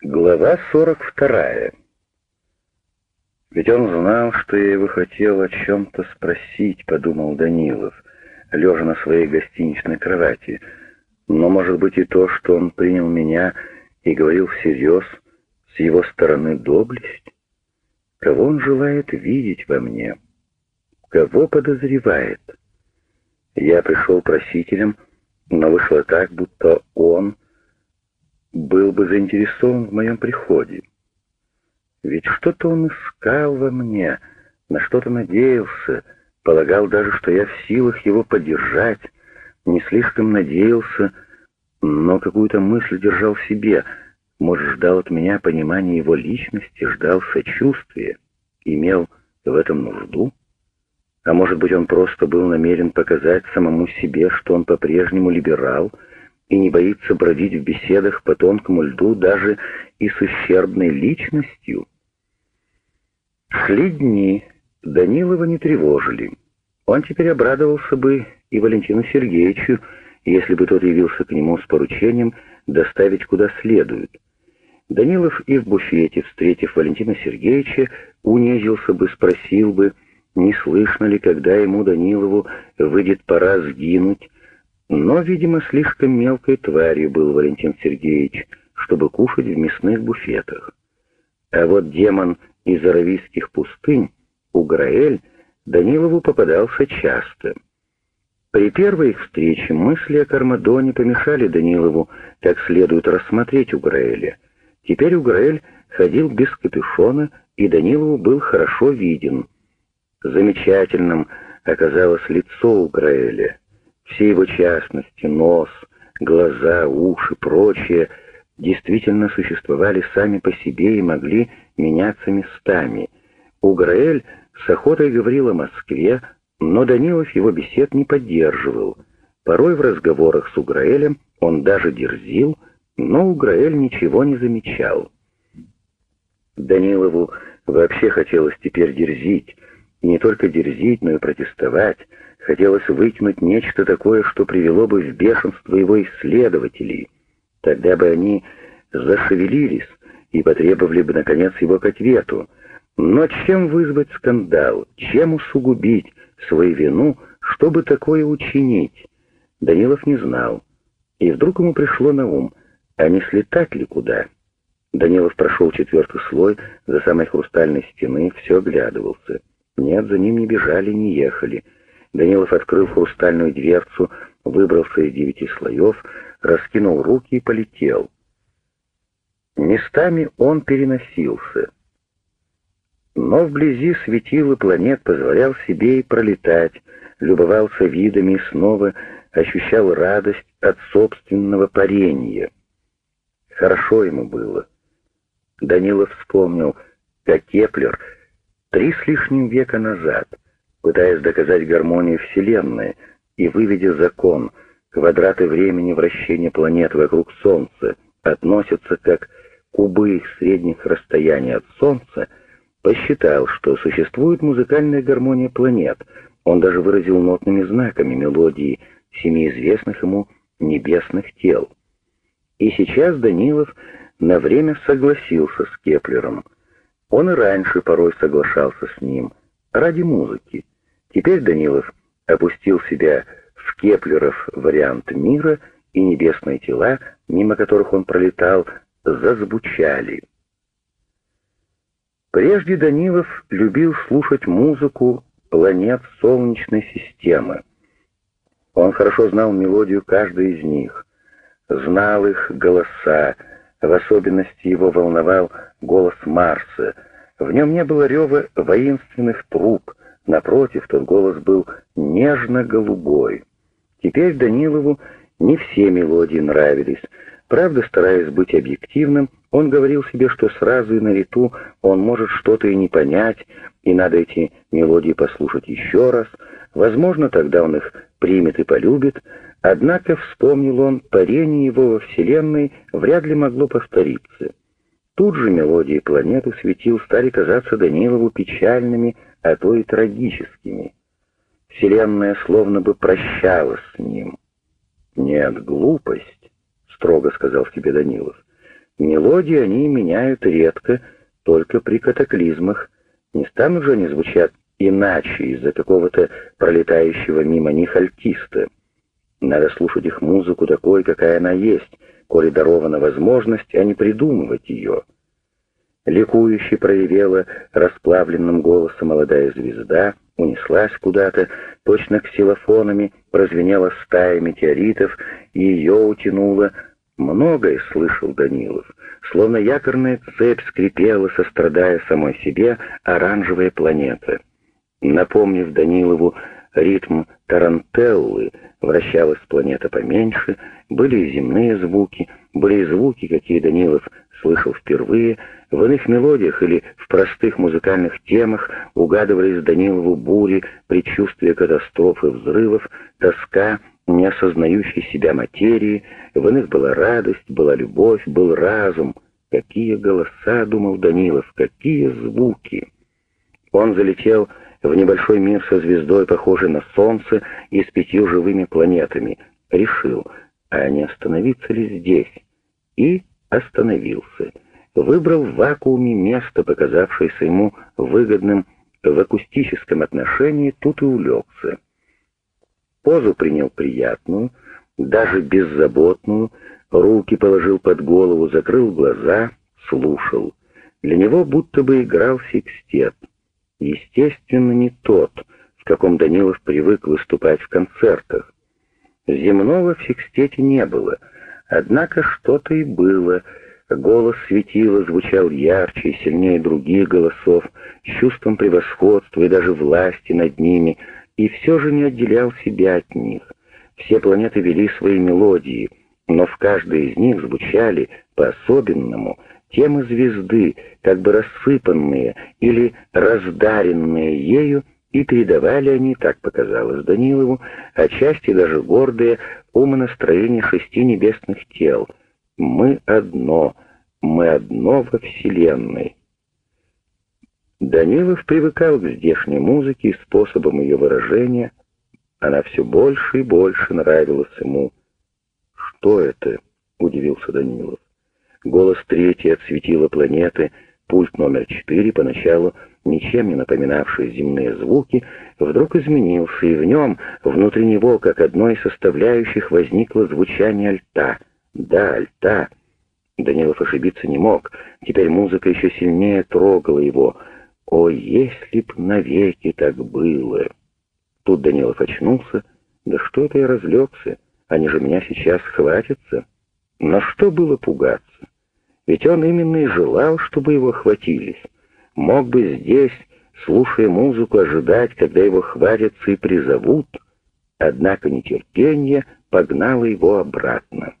Глава 42. «Ведь он знал, что я его хотел о чем-то спросить», — подумал Данилов, лежа на своей гостиничной кровати. «Но, может быть, и то, что он принял меня и говорил всерьез, с его стороны доблесть? Кого он желает видеть во мне? Кого подозревает?» Я пришел просителем, но вышло так, будто он был бы заинтересован в моем приходе. Ведь что-то он искал во мне, на что-то надеялся, полагал даже, что я в силах его поддержать, не слишком надеялся, но какую-то мысль держал в себе, может, ждал от меня понимания его личности, ждал сочувствия, имел в этом нужду. А может быть, он просто был намерен показать самому себе, что он по-прежнему либерал — и не боится бродить в беседах по тонкому льду даже и с ущербной личностью. Шли дни, Данилова не тревожили. Он теперь обрадовался бы и Валентину Сергеевичу, если бы тот явился к нему с поручением доставить куда следует. Данилов и в буфете, встретив Валентина Сергеевича, унизился бы, спросил бы, не слышно ли, когда ему, Данилову, выйдет пора сгинуть, но, видимо, слишком мелкой тварью был Валентин Сергеевич, чтобы кушать в мясных буфетах. А вот демон из аравийских пустынь, Уграэль, Данилову попадался часто. При первой их встрече мысли о Кармадоне помешали Данилову как следует рассмотреть Уграэля. Теперь Уграэль ходил без капюшона, и Данилову был хорошо виден. Замечательным оказалось лицо Уграэля. Все его частности, нос, глаза, уши, прочее, действительно существовали сами по себе и могли меняться местами. Уграэль с охотой говорил о Москве, но Данилов его бесед не поддерживал. Порой в разговорах с Уграэлем он даже дерзил, но Уграэль ничего не замечал. Данилову вообще хотелось теперь дерзить, и не только дерзить, но и протестовать, Хотелось выкинуть нечто такое, что привело бы в бешенство его исследователей. Тогда бы они зашевелились и потребовали бы, наконец, его к ответу. Но чем вызвать скандал, чем усугубить свою вину, чтобы такое учинить? Данилов не знал. И вдруг ему пришло на ум, а не слетать ли куда? Данилов прошел четвертый слой, за самой хрустальной стены, все оглядывался. Нет, за ним не бежали, не ехали — Данилов открыл хрустальную дверцу, выбрался из девяти слоев, раскинул руки и полетел. Местами он переносился. Но вблизи светил и планет позволял себе и пролетать, любовался видами и снова ощущал радость от собственного парения. Хорошо ему было. Данилов вспомнил, как Кеплер три с лишним века назад — пытаясь доказать гармонию Вселенной и выведя закон, квадраты времени вращения планет вокруг Солнца относятся как кубы их средних расстояний от Солнца, посчитал, что существует музыкальная гармония планет. Он даже выразил нотными знаками мелодии семи известных ему небесных тел. И сейчас Данилов на время согласился с Кеплером. Он и раньше порой соглашался с ним, ради музыки. Теперь Данилов опустил себя в Кеплеров вариант мира, и небесные тела, мимо которых он пролетал, зазвучали. Прежде Данилов любил слушать музыку планет Солнечной системы. Он хорошо знал мелодию каждой из них, знал их голоса, в особенности его волновал голос Марса. В нем не было рева воинственных труб, Напротив, тот голос был нежно-голубой. Теперь Данилову не все мелодии нравились. Правда, стараясь быть объективным, он говорил себе, что сразу и на лету он может что-то и не понять, и надо эти мелодии послушать еще раз. Возможно, тогда он их примет и полюбит. Однако, вспомнил он, парение его во Вселенной вряд ли могло повториться. Тут же мелодии планеты светил стали казаться Данилову печальными, а то и трагическими. Вселенная словно бы прощалась с ним. «Нет, глупость», — строго сказал себе Данилов. Мелодии они меняют редко, только при катаклизмах. Не станут же они звучать иначе из-за какого-то пролетающего мимо них альтиста. Надо слушать их музыку такой, какая она есть, коли дарована возможность, а не придумывать ее. Ликующе проявила расплавленным голосом молодая звезда, унеслась куда-то, точно ксилофонами прозвенела стая метеоритов, и ее утянуло. Многое слышал Данилов, словно якорная цепь скрипела, сострадая самой себе оранжевая планета. Напомнив Данилову ритм тарантеллы, вращалась планета поменьше, были земные звуки, были звуки, какие Данилов слышал впервые, в иных мелодиях или в простых музыкальных темах угадывались Данилову бури, предчувствия катастрофы, взрывов, тоска, не осознающей себя материи, в иных была радость, была любовь, был разум. Какие голоса, думал Данилов, какие звуки! Он залетел в небольшой мир со звездой, похожей на Солнце, и с пятью живыми планетами. Решил, а не остановиться ли здесь? И остановился. Выбрал в вакууме место, показавшееся ему выгодным в акустическом отношении, тут и улегся. Позу принял приятную, даже беззаботную, руки положил под голову, закрыл глаза, слушал. Для него будто бы играл секстет — естественно, не тот, в каком Данилов привык выступать в концертах. Земного в секстете не было, однако что-то и было. Голос светила звучал ярче и сильнее других голосов, чувством превосходства и даже власти над ними, и все же не отделял себя от них. Все планеты вели свои мелодии, но в каждой из них звучали по-особенному темы звезды, как бы рассыпанные или раздаренные ею, и передавали они, так показалось Данилову, отчасти даже гордые умонастроение шести небесных тел. «Мы одно, мы одно во Вселенной». Данилов привыкал к здешней музыке и способам ее выражения. Она все больше и больше нравилась ему. «Что это?» — удивился Данилов. Голос третий отсветила планеты, пульт номер четыре, поначалу ничем не напоминавший земные звуки, вдруг изменился, и в нем, внутри него, как одной из составляющих, возникло звучание альта. Да, альта. Данилов ошибиться не мог. Теперь музыка еще сильнее трогала его. О, если б навеки так было! Тут Данилов очнулся. Да что это я разлегся? Они же меня сейчас схватятся. На что было пугаться? Ведь он именно и желал, чтобы его хватились. Мог бы здесь, слушая музыку, ожидать, когда его хватятся и призовут, однако нетерпение погнало его обратно.